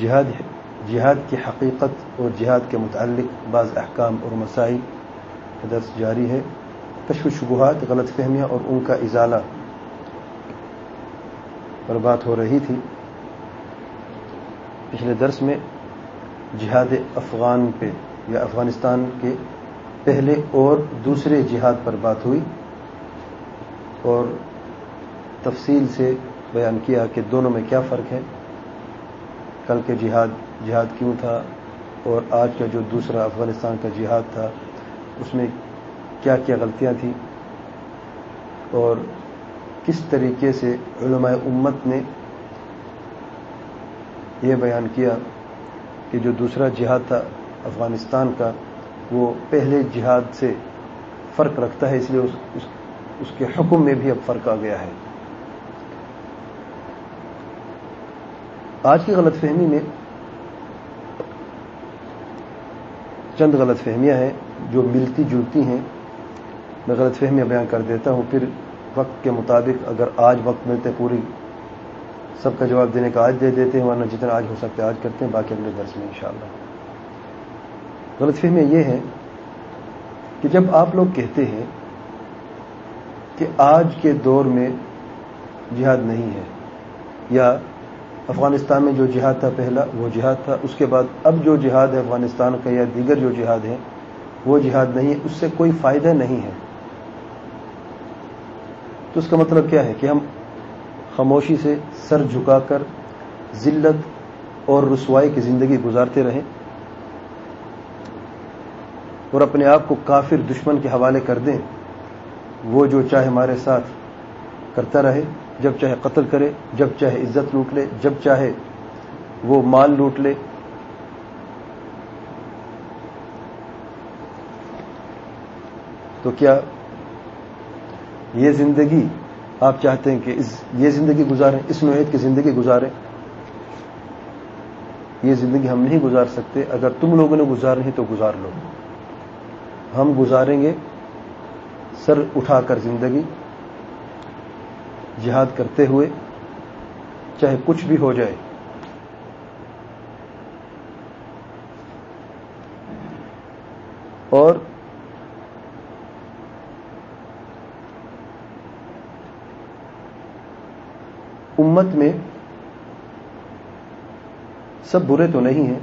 جہاد جہاد کی حقیقت اور جہاد کے متعلق بعض احکام اور مسائل درس جاری ہے۔ کشف شبہات، غلط فہمیاں اور ان کا ازالہ پر بات ہو رہی تھی۔ پچھلے درس میں جہاد افغان پہ یا افغانستان کے پہلے اور دوسرے جہاد پر بات ہوئی اور تفصیل سے بیان کیا کہ دونوں میں کیا فرق ہے۔ کل کے جہاد جہاد کیوں تھا؟ اور آج کا جو دوسرا افغانستان کا جہاد تھا اس میں کیا کیا غلطیاں تھیں؟ اور کس طریقے سے علماء امت نے یہ بیان کیا کہ جو دوسرا جہاد تھا افغانستان کا وہ پہلے جہاد سے فرق رکھتا ہے اس لیے اس, اس, اس کے حکم میں بھی اب فرق آ گیا ہے۔ آج کی غلط فہمی میں چند غلط فہمیاں ہیں جو ملتی جلتی ہیں۔ میں غلط فہمیاں بیان کر دیتا ہوں۔ پھر وقت کے مطابق اگر آج وقت ملتے پوری، سب کا جواب دینے کا آج دے دیتے ہیں، ورنہ جتنا آج ہو سکتے آج کرتے ہیں، باقی اگلے درس میں انشاءاللہ۔ غلط فہمیاں یہ ہیں کہ جب آپ لوگ کہتے ہیں کہ آج کے دور میں جہاد نہیں ہے یا افغانستان میں جو جہاد تھا پہلا، وہ جہاد تھا۔ اس کے بعد اب جو جہاد ہے افغانستان کا یا دیگر جو جہاد ہے وہ جہاد نہیں ہے اس سے کوئی فائدہ نہیں ہے۔ تو اس کا مطلب کیا ہے کہ ہم خاموشی سے سر جھکا کر ذلت اور رسوائی کی زندگی گزارتے رہیں اور اپنے آپ کو کافر دشمن کے حوالے کر دیں، وہ جو چاہے ہمارے ساتھ کرتا رہے۔ جب چاہے قتل کرے، جب چاہے عزت لوٹ لے، جب چاہے وہ مال لوٹ لے۔ تو کیا یہ زندگی آپ چاہتے ہیں کہ اس، یہ زندگی گزاریں، اس نوعیت کی زندگی گزاریں؟ یہ زندگی ہم نہیں گزار سکتے۔ اگر تم لوگوں نے گزارنی تو گزار لو۔ ہم گزاریں گے، سر اٹھا کر زندگی۔ جہاد کرتے ہوئے چاہے کچھ بھی ہو جائے۔ اور امت میں سب برے تو نہیں ہیں،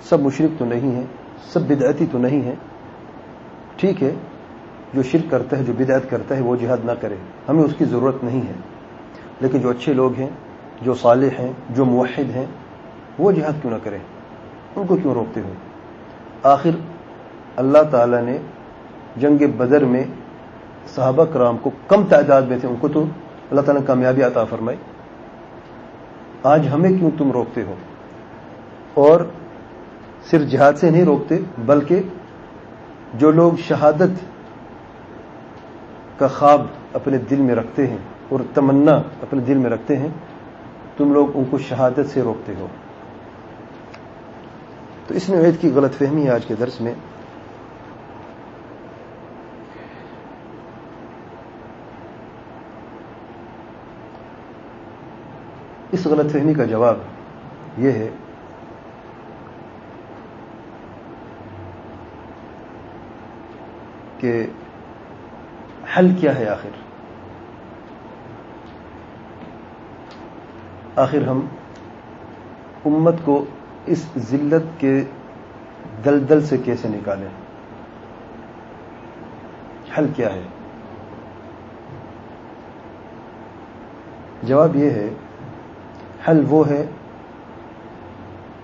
سب مشرق تو نہیں ہیں، سب بدعتی تو نہیں ہیں۔ ٹھیک ہے۔ جو شرک کرتا ہے جو بدعت کرتا ہے وہ جہاد نہ کرے۔ ہمیں اس کی ضرورت نہیں ہے۔ لیکن جو اچھے لوگ ہیں، جو صالح ہیں، جو موحد ہیں، وہ جہاد کیوں نہ کریں ان کو کیوں روکتے ہو آخر اللہ تعالی نے جنگ بدر میں صحابہ کرام کو کم تعداد میں تھے۔ ان کو تو اللہ تعالیٰ نے کامیابی عطا فرمائی۔ آج ہمیں کیوں تم روکتے ہو؟ اور صرف جہاد سے نہیں روکتے، بلکہ جو لوگ شہادت کا خواب اپنے دل میں رکھتے ہیں اور تمنا اپنے دل میں رکھتے ہیں، تم لوگ ان کو شہادت سے روکتے ہو۔ تو اس نوعیت کی غلط فہمی ہے آج کے درس میں۔ اس غلط فہمی کا جواب یہ ہے، کہ حل کیا ہے آخر؟ آخر ہم امت کو اس ذلت کے دلدل سے کیسے نکالیں؟ حل کیا ہے؟ جواب یہ ہے، حل وہ ہے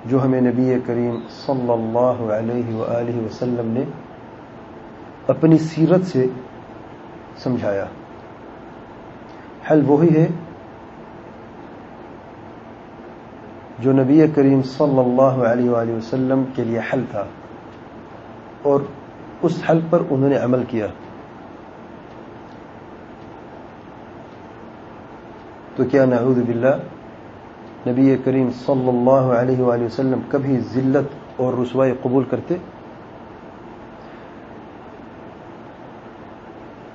جو ہمیں نبی کریم صلی اللہ علیہ وآلہ وسلم نے اپنی سیرت سے سمجھایا۔ حل وہی ہے جو نبی کریم صلی اللہ علیہ وآلہ وسلم کے لیے حل تھا اور اس حل پر انہوں نے عمل کیا۔ تو کیا نعوذ باللہ نبی کریم صلی اللہ علیہ وآلہ وسلم کبھی ذلت اور رسوائی قبول کرتے؟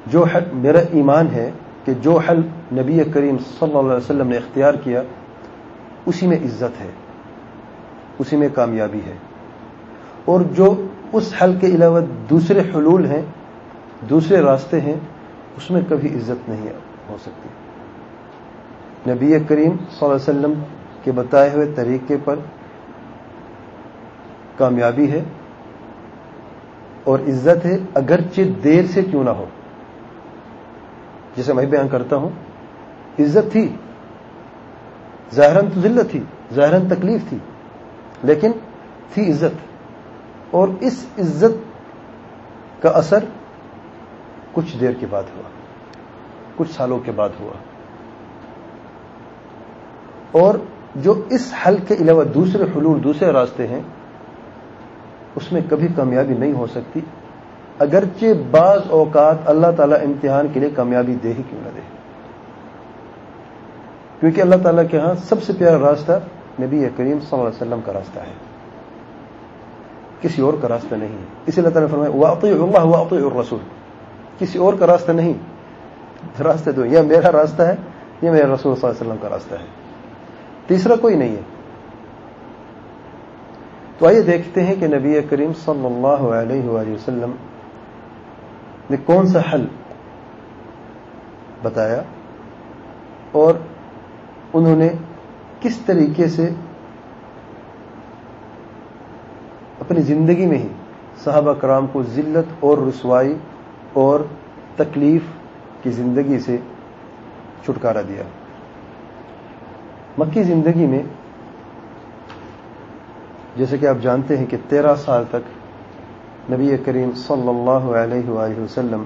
جو حل میرا ایمان ہے کہ جو حل نبی کریم صلی اللہ علیہ وسلم نے اختیار کیا، اسی میں عزت ہے، اسی میں کامیابی ہے۔ اور جو اس حل کے علاوہ دوسرے حلول ہیں، دوسرے راستے ہیں، اس میں کبھی عزت نہیں ہو سکتی۔ نبی کریم صلی اللہ علیہ وسلم کے بتائے ہوئے طریقے پر کامیابی ہے اور عزت ہے، اگرچہ دیر سے کیوں نہ ہو۔ جسے میں بیان کرتا ہوں، عزت تھی، ظاہراً تو ذلت تھی، ظاہراً تکلیف تھی، لیکن تھی عزت۔ اور اس عزت کا اثر کچھ دیر کے بعد ہوا، کچھ سالوں کے بعد ہوا۔ اور جو اس حل کے علاوہ دوسرے حلول، دوسرے راستے ہیں، اس میں کبھی کامیابی نہیں ہو سکتی۔ اگرچہ بعض اوقات اللہ تعالیٰ امتحان کے لیے کامیابی دے ہی کیوں نہ دے۔ کیونکہ اللہ تعالیٰ کے ہاں سب سے پیارا راستہ نبی کریم صلی اللہ علیہ وسلم کا راستہ ہے۔ کسی اور کا راستہ نہیں۔ ہے اسی اللہ تعالیٰ نے فرمایا واقعی اللہ واقعی اور رسول کسی اور کا راستہ نہیں۔ راستہ تو یہ میرا راستہ ہے یہ میرا رسول صلی اللہ علیہ وسلم کا راستہ ہے۔ تیسرا کوئی نہیں ہے۔ تو آئیے دیکھتے ہیں کہ نبی کریم صلی اللہ علیہ وآلہ وسلم نے کون سا حل بتایا اور انہوں نے کس طریقے سے اپنی زندگی میں ہی صحابہ کرام کو ذلت اور رسوائی اور تکلیف کی زندگی سے چھٹکارا دیا؟ مکی زندگی میں جیسے کہ آپ جانتے ہیں کہ تیرہ سال تک نبی کریم صلی اللہ علیہ وآلہ وسلم،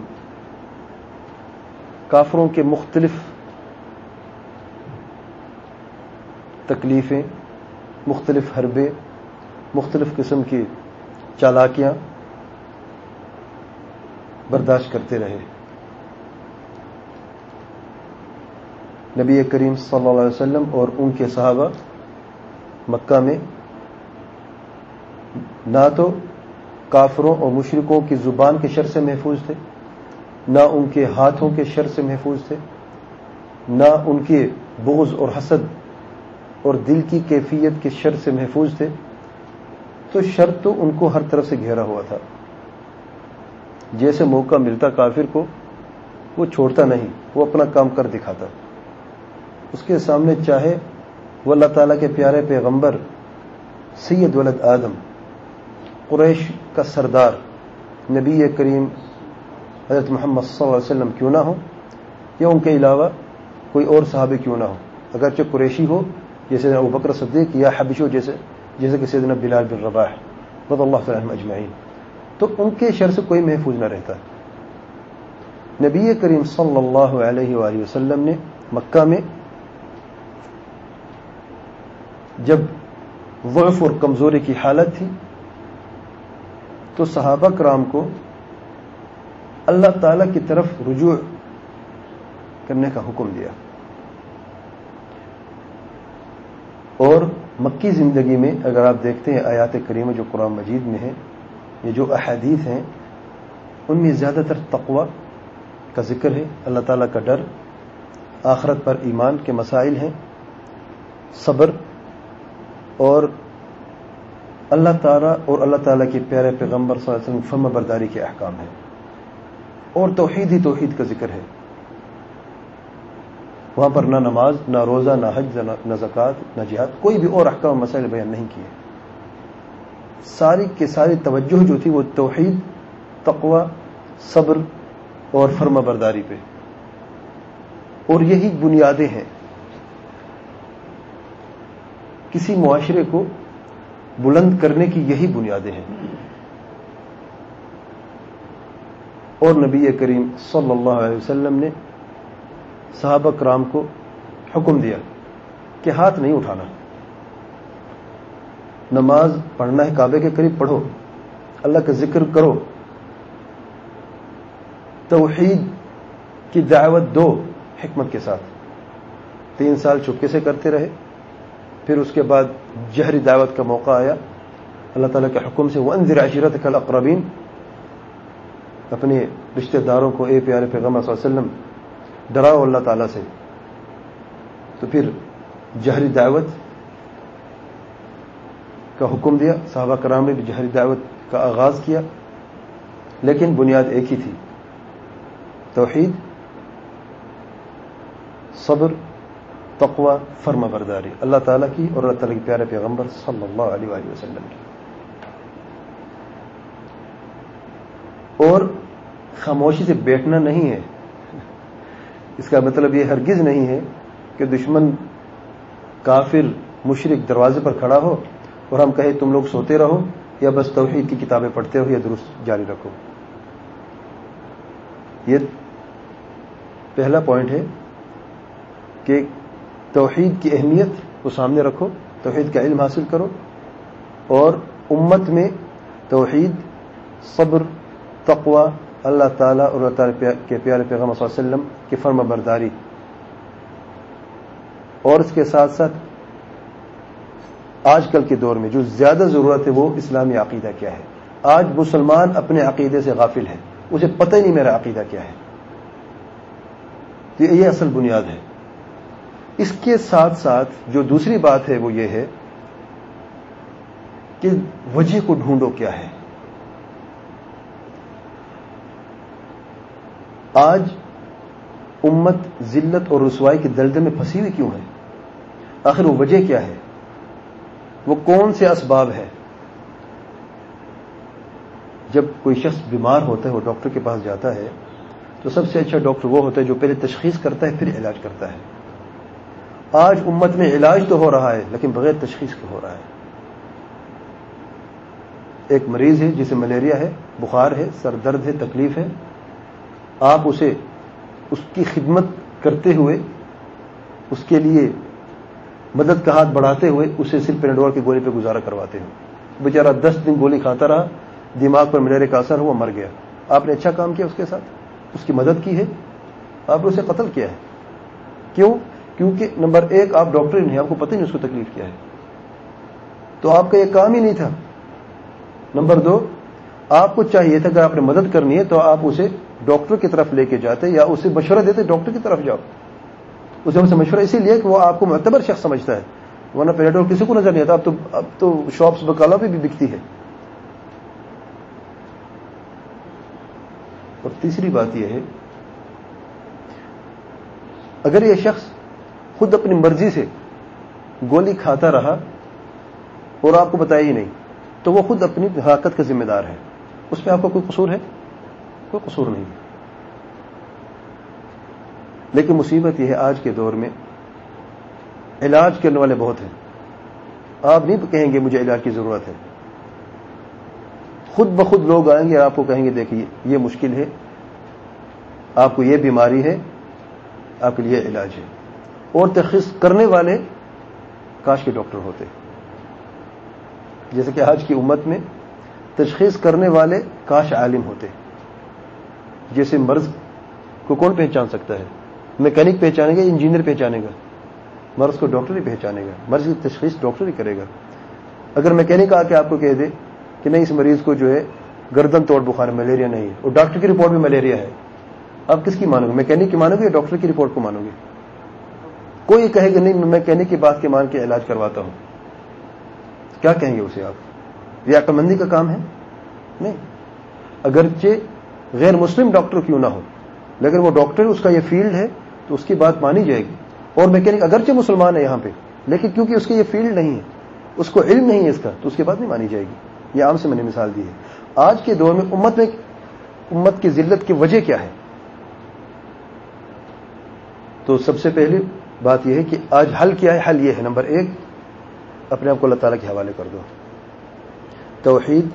کافروں کے مختلف تکلیفیں، مختلف حربے، مختلف قسم کی چالاکیاں برداشت کرتے رہے۔ نبی کریم صلی اللہ علیہ وسلم اور ان کے صحابہ مکہ میں نہ تو کافروں اور مشرقوں کی زبان کے شر سے محفوظ تھے، نہ ان کے ہاتھوں کے شر سے محفوظ تھے، نہ ان کے بغض اور حسد اور دل کی کیفیت کے شر سے محفوظ تھے۔ تو شر تو ان کو ہر طرف سے گھیرا ہوا تھا۔ جیسے موقع ملتا کافر کو، وہ چھوڑتا نہیں، وہ اپنا کام کر دکھاتا۔ اس کے سامنے چاہے وہ اللہ تعالیٰ کے پیارے پیغمبر سید ولد آدم قریش کا سردار نبی کریم حضرت محمد صلی اللہ علیہ وسلم کیوں نہ ہو یا ان کے علاوہ کوئی اور صحابی کیوں نہ ہو اگرچہ قریشی ہو، جیسے ابو بکر صدیق یا حبش ہو، جیسے جیسے کہ سیدنا بلال بن رباح، رضی اللہ تعالیٰ اجمعین۔ تو ان کے شر سے کوئی محفوظ نہ رہتا۔ نبی کریم صلی اللہ علیہ وآلہ وسلم نے مکہ میں جب ضعف اور کمزوری کی حالت تھی تو صحابہ کرام کو اللہ تعالی کی طرف رجوع کرنے کا حکم دیا۔ اور مکی زندگی میں اگر آپ دیکھتے ہیں آیات کریم جو قرآن مجید میں ہیں یہ جو احادیث ہیں، ان میں زیادہ تر تقوی کا ذکر ہے، اللہ تعالیٰ کا ڈر، آخرت پر ایمان کے مسائل ہیں، صبر اور اللہ تعالیٰ اور اللہ تعالیٰ کے پیارے پیغمبر صلی اللہ علیہ وسلم فرم برداری کے احکام ہیں۔ اور توحید ہی توحید کا ذکر ہے۔ وہاں پر نہ نماز، نہ روزہ، نہ حج، نہ زکوٰۃ، نہ جہاد، کوئی بھی اور احکام مسائل بیان نہیں کیے۔ ساری کی ساری توجہ جو تھی وہ توحید، تقوی، صبر اور فرما برداری پہ۔ اور یہی بنیادیں ہیں۔ کسی معاشرے کو بلند کرنے کی یہی بنیادیں ہیں۔ اور نبی کریم صلی اللہ علیہ وسلم نے صحابہ کرام کو حکم دیا کہ ہاتھ نہیں اٹھانا۔ نماز پڑھنا ہے کعبے کے قریب پڑھو، اللہ کا ذکر کرو۔ توحید کی دعوت دو حکمت کے ساتھ۔ تین سال چپکے سے کرتے رہے۔ پھر اس کے بعد جہری دعوت کا موقع آیا۔ اللہ تعالیٰ کے حکم سے وہ انضر عشیرت کل اقربین اپنے رشتہ داروں کو اے پیارے پیغمبر صلی اللہ علیہ وسلم، ڈراؤ اللہ تعالیٰ سے۔ تو پھر جہری دعوت کا حکم دیا۔ صحابہ کرام نے بھی جہری دعوت کا آغاز کیا۔ لیکن بنیاد ایک ہی تھی۔ توحید، صبر تقوی فرما برداری اللہ تعالیٰ کی اور اللہ تعالیٰ کے پیارے پیغمبر صلی اللہ علیہ وآلہ وسلم کی۔ اور خاموشی سے بیٹھنا نہیں ہے۔ اس کا مطلب یہ ہرگز نہیں ہے کہ دشمن کافر مشرق دروازے پر کھڑا ہو اور ہم کہیں تم لوگ سوتے رہو یا بس توحید کی کتابیں پڑھتے ہو یا درست جاری رکھو۔ یہ پہلا پوائنٹ ہے کہ توحید کی اہمیت کو سامنے رکھو، توحید کا علم حاصل کرو، اور امت میں توحید، صبر، تقوی، اللہ تعالیٰ اور اللہ تعالیٰ کے پیارے پیغام صلی اللہ علیہ وسلم کی فرم برداری۔ اور اس کے ساتھ ساتھ آج کل کے دور میں جو زیادہ ضرورت ہے وہ اسلامی عقیدہ کیا ہے؟ آج مسلمان اپنے عقیدے سے غافل ہے اسے پتہ ہی نہیں میرا عقیدہ کیا ہے۔ تو یہ اصل بنیاد ہے۔ اس کے ساتھ ساتھ جو دوسری بات ہے وہ یہ ہے کہ وجہ کو ڈھونڈو کیا ہے۔ آج امت ذلت اور رسوائی کے دلدل میں پھنسی ہوئی کیوں ہے؟ آخر وہ وجہ کیا ہے؟ وہ کون سے اسباب ہے جب کوئی شخص بیمار ہوتا ہے وہ ڈاکٹر کے پاس جاتا ہے تو سب سے اچھا ڈاکٹر وہ ہوتا ہے جو پہلے تشخیص کرتا ہے، پھر علاج کرتا ہے۔ آج امت میں علاج تو ہو رہا ہے، لیکن بغیر تشخیص کے ہو رہا ہے۔ ایک مریض ہے جسے ملیریا ہے، بخار ہے، سر درد ہے، تکلیف ہے۔ آپ اسے، اس کی خدمت کرتے ہوئے، اس کے لیے مدد کا ہاتھ بڑھاتے ہوئے اسے صرف پینڈور کی گولی پہ گزارا کرواتے ہیں۔ بیچارہ دس دن گولی کھاتا رہا، دماغ پر ملیرے کا اثر ہوا، مر گیا۔ آپ نے اچھا کام کیا اس کے ساتھ؟ اس کی مدد کی ہے؟ آپ نے اسے قتل کیا ہے؟ کیوں؟ کیونکہ نمبر ایک آپ ڈاکٹر نہیں، آپ کو پتہ نہیں اس کو تکلیف کیا ہے۔ تو آپ کا یہ کام ہی نہیں تھا۔ نمبر دو، آپ کو چاہیے تھا اگر آپ نے مدد کرنی ہے تو آپ اسے ڈاکٹر کی طرف لے کے جاتے یا اسے مشورہ دیتے، ڈاکٹر کی طرف جاؤ۔ اسے ہم سے مشورہ اسی لیے کہ وہ آپ کو معتبر شخص سمجھتا ہے، ورنہ پیراڈور کسی کو نظر نہیں آتا۔ اب تو اب تو شاپس بکالا پہ بھی بکتی ہے۔ اور تیسری بات یہ ہے، اگر یہ شخص خود اپنی مرضی سے گولی کھاتا رہا اور آپ کو بتایا ہی نہیں، تو وہ خود اپنی حرکت کا ذمہ دار ہے۔ اس میں آپ کا کوئی قصور ہے؟ کوئی قصور نہیں۔ لیکن مصیبت یہ ہے، آج کے دور میں علاج کرنے والے بہت ہیں۔ آپ نہیں کہیں گے، مجھے علاج کی ضرورت ہے۔ خود بخود لوگ آئیں گے آپ کو کہیں گے، دیکھیے، یہ مشکل ہے، آپ کو یہ بیماری ہے، آپ کے لیے علاج ہے۔ اور تخصیص کرنے والے کاش کے ڈاکٹر ہوتے۔ جیسے کہ آج کی امت میں تشخیص کرنے والے کاش عالم ہوتے۔ جیسے مرض کو کون پہچان سکتا ہے؟ میکینک پہچانے گا، انجینئر پہچانے گا۔ مرض کو ڈاکٹر ہی پہچانے گا۔ مرض کی تشخیص ڈاکٹر ہی کرے گا۔ اگر میکینک آ کے آپ کو کہہ دے کہ نہیں، اس مریض کو جو ہے گردن توڑ، بخار، ملیریا نہیں ہے۔ اور ڈاکٹر کی رپورٹ میں ملیریا ہے۔ آپ کس کی مانو گے؟ میکینک کی مانو گے یا ڈاکٹر کی رپورٹ کو مانو گے؟ کوئی کہے گا نہیں، میں کہنے کی بات کے مان کے علاج کرواتا ہوں۔ کیا کہیں گے اسے آپ؟ یہ عقل مندی کا کام ہے؟ نہیں۔ اگرچہ غیر مسلم ڈاکٹر کیوں نہ ہو، لیکن وہ ڈاکٹر، اس کا یہ فیلڈ ہے، تو اس کی بات مانی جائے گی۔ اور میکینک اگرچہ مسلمان ہے یہاں پہ، لیکن کیونکہ اس کی یہ فیلڈ نہیں ہے، اس کو علم نہیں ہے اس کا، تو اس کی بات نہیں مانی جائے گی۔ یہ عام سے میں نے مثال دی ہے۔ آج کے دور میں امت میں، امت کی ذلت کی وجہ کیا ہے؟ تو سب سے پہلے بات یہ ہے کہ آج حل کیا ہے؟ حل یہ ہے، نمبر ایک، اپنے آپ کو اللہ تعالیٰ کے حوالے کر دو۔ توحید،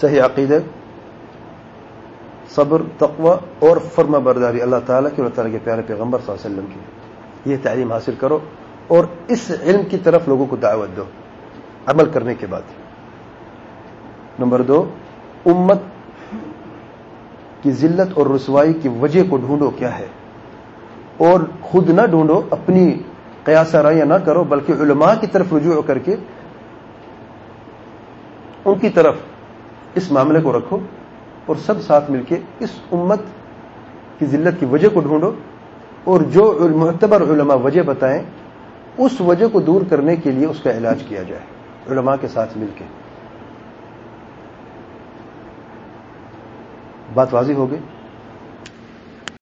صحیح عقیدت صبر، تقوی اور فرما برداری اللہ تعالیٰ کی اللہ تعالیٰ کے پیارے پیغمبر صلی اللہ علیہ وسلم کی۔ یہ تعلیم حاصل کرو اور اس علم کی طرف لوگوں کو دعوت دو۔ عمل کرنے کے بعد۔ نمبر دو، امت کی ذلت اور رسوائی کی وجہ کو ڈھونڈو، کیا ہے؟ اور خود نہ ڈھونڈو، اپنی قیاس رائیاں نہ کرو، بلکہ علماء کی طرف رجوع کر کے ان کی طرف اس معاملے کو رکھو اور سب ساتھ مل کے اس امت کی ذلت کی وجہ کو ڈھونڈو اور جو معتبر علماء وجہ بتائیں، اس وجہ کو دور کرنے کے لیے اس کا علاج کیا جائے۔ علماء کے ساتھ مل کے۔ بات واضح ہو گئی؟